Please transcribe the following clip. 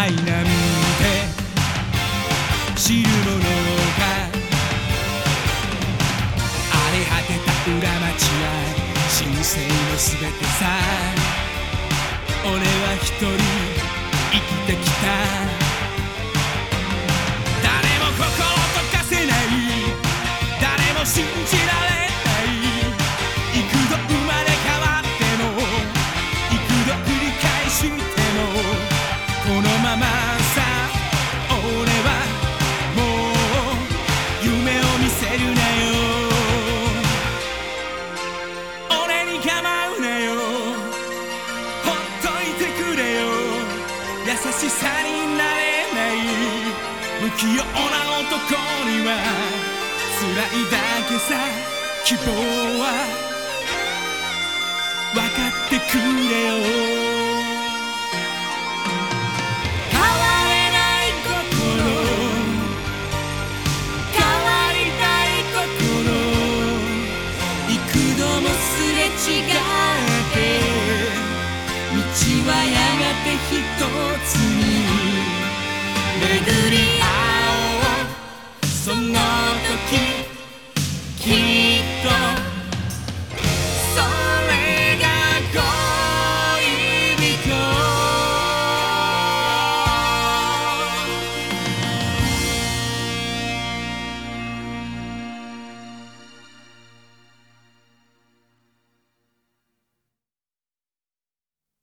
愛なんて。知るものか荒れ果てた裏町は人生のすべてさ。不器用な男には辛いだけさ希望は分かってくれよ変われない心変わりたい心幾度もすれ違って道はやがて一つに巡り